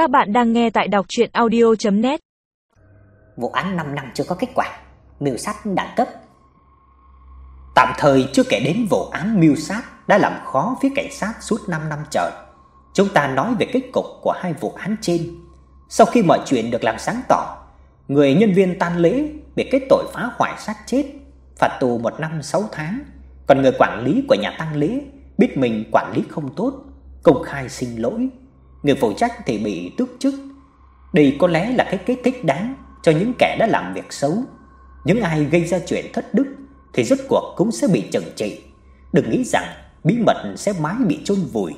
Các bạn đang nghe tại đọc audio net Vụ án 5 năm chưa có kết quả, mưu sát đẳng cấp. Tạm thời chưa kể đến vụ án mưu sát đã làm khó phía cảnh sát suốt 5 năm trời. Chúng ta nói về kết cục của hai vụ án trên. Sau khi mọi chuyện được làm sáng tỏ, người nhân viên tan lễ bị kết tội phá hoại xác chết, phạt tù 1 năm 6 tháng, còn người quản lý của nhà tang lễ biết mình quản lý không tốt, công khai xin lỗi người phụ trách thì bị tước chức. Đây có lẽ là cái kết thích đáng cho những kẻ đã làm việc xấu. Những ai gây ra chuyện thất đức thì rốt cuộc cũng sẽ bị trừng trị. Đừng nghĩ rằng bí mật sẽ mãi bị chôn vùi.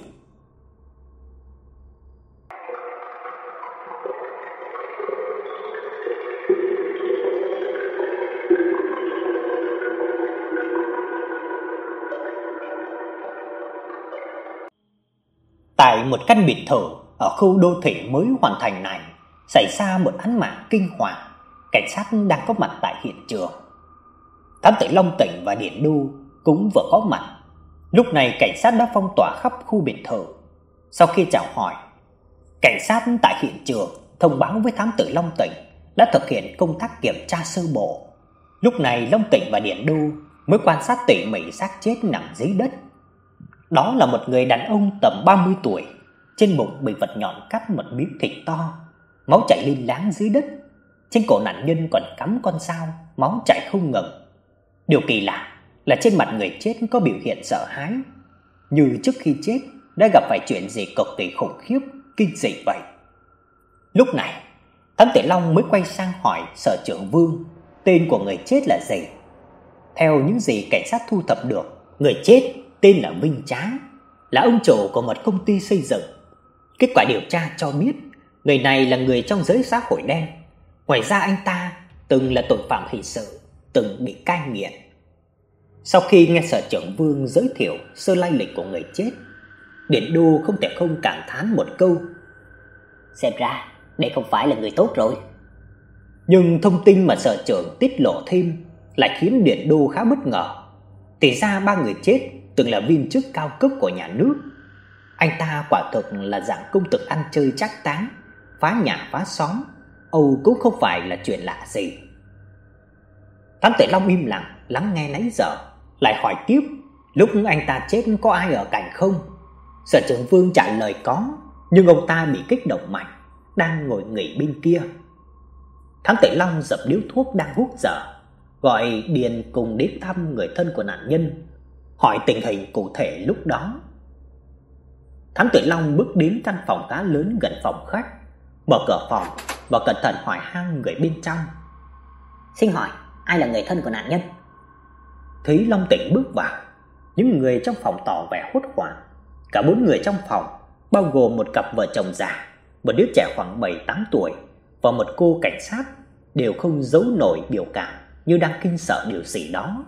Tại một căn biệt thự ở khu đô thị mới hoàn thành này, xảy ra một án mạng kinh hoàng. Cảnh sát đang có mặt tại hiện trường. Thám tử Long Tỉnh và Điển Đu cũng vừa có mặt. Lúc này cảnh sát đã phong tỏa khắp khu biệt thự. Sau khi chào hỏi, cảnh sát tại hiện trường thông báo với thám tử Long Tỉnh đã thực hiện công tác kiểm tra sơ bộ. Lúc này Long Tỉnh và Điển Đu mới quan sát tỉ mỉ xác chết nằm dưới đất đó là một người đàn ông tầm 30 tuổi, trên bụng bị vật nhọn cắt một miếng thịt to, máu chảy lên láng dưới đất. Trên cổ nạn nhân còn cắm con dao, máu chảy không ngừng. Điều kỳ lạ là trên mặt người chết có biểu hiện sợ hãi, như trước khi chết đã gặp phải chuyện gì cực kỳ khủng khiếp, kinh dị vậy. Lúc này, Thám Tử Long mới quay sang hỏi sở trưởng Vương, tên của người chết là gì? Theo những gì cảnh sát thu thập được, người chết tên là Minh Trá, là ông chủ của một công ty xây dựng. Kết quả điều tra cho biết, người này là người trong giới xã hội đen. Ngoài ra anh ta từng là tội phạm hình sự, từng bị cai nghiện. Sau khi nghe sở trưởng Vương giới thiệu sơ lai lịch của người chết, Điển Đô không thể không cảm thán một câu. Xem ra, đây không phải là người tốt rồi. Nhưng thông tin mà sở trưởng tiết lộ thêm lại khiến Điển Đô khá bất ngờ. Thì ra ba người chết từng là viên chức cao cấp của nhà nước. Anh ta quả thực là dạng công tử ăn chơi chắc táng, phá nhà phá xóm, Âu cũng không phải là chuyện lạ gì. Thám tử Long im lặng lắng nghe nãy giờ, lại hỏi tiếp, lúc anh ta chết có ai ở cạnh không? Sở trưởng Vương trả lời có, nhưng ông ta bị kích động mạnh, đang ngồi nghỉ bên kia. Thám tử Long dập điếu thuốc đang hút dở, gọi Điền cùng đến thăm người thân của nạn nhân hỏi tình hình cụ thể lúc đó. Thám tử Long bước đến căn phòng khá lớn gần phòng khách, mở cửa phòng và cẩn thận hỏi han người bên trong. "Xin hỏi, ai là người thân của nạn nhân?" Thấy Long Tỉnh bước vào, những người trong phòng tỏ vẻ hốt hoảng. Cả bốn người trong phòng, bao gồm một cặp vợ chồng già, một đứa trẻ khoảng 7-8 tuổi và một cô cảnh sát đều không giấu nổi biểu cảm như đang kinh sợ điều gì đó.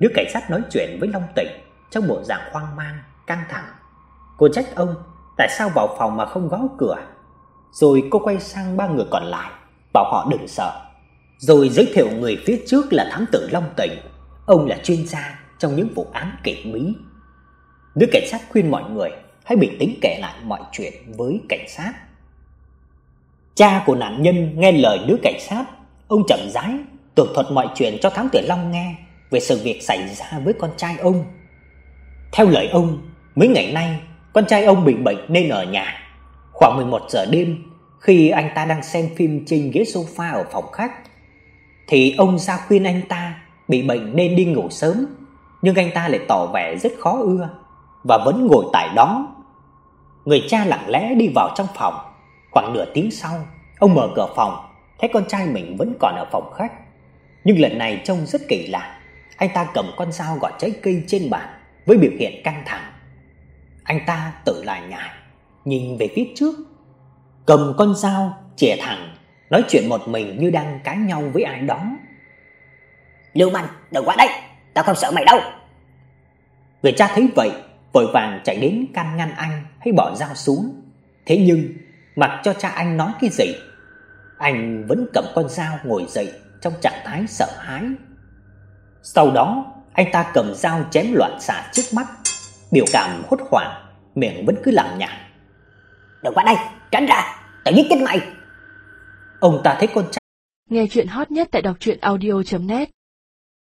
nữ cảnh sát nói chuyện với Long Tịnh trong bộ dạng hoang mang, căng thẳng. Cô trách ông tại sao vào phòng mà không gõ cửa. Rồi cô quay sang ba người còn lại, bảo họ đừng sợ. Rồi giới thiệu người phía trước là thám tử Long Tịnh, ông là chuyên gia trong những vụ án kỳ bí. nữ cảnh sát khuyên mọi người hãy bình tĩnh kể lại mọi chuyện với cảnh sát. Cha của nạn nhân nghe lời nữ cảnh sát, ông chậm rãi tường thuật mọi chuyện cho thám tử Long nghe về sự việc xảy ra với con trai ông. Theo lời ông, mấy ngày nay con trai ông bị bệnh nên ở nhà. Khoảng 11 giờ đêm, khi anh ta đang xem phim trên ghế sofa ở phòng khách, thì ông ra khuyên anh ta bị bệnh nên đi ngủ sớm, nhưng anh ta lại tỏ vẻ rất khó ưa và vẫn ngồi tại đó. Người cha lặng lẽ đi vào trong phòng, khoảng nửa tiếng sau, ông mở cửa phòng, thấy con trai mình vẫn còn ở phòng khách. Nhưng lần này trông rất kỳ lạ anh ta cầm con dao gọt trái cây trên bàn với biểu hiện căng thẳng. Anh ta tự lại nhải, nhìn về phía trước, cầm con dao chĩa thẳng, nói chuyện một mình như đang cãi nhau với ai đó. "Lưu manh, đừng qua đây, tao không sợ mày đâu." Người cha thấy vậy, vội vàng chạy đến can ngăn anh hãy bỏ dao xuống. Thế nhưng, mặc cho cha anh nói cái gì, anh vẫn cầm con dao ngồi dậy trong trạng thái sợ hãi sau đó, anh ta cầm dao chém loạn xạ trước mắt, biểu cảm hốt hoảng, miệng vẫn cứ làm nhảm. "Đừng qua đây, tránh ra, tao giết chết mày." Ông ta thấy con trai Nghe chuyện hot nhất tại đọc truyện audio net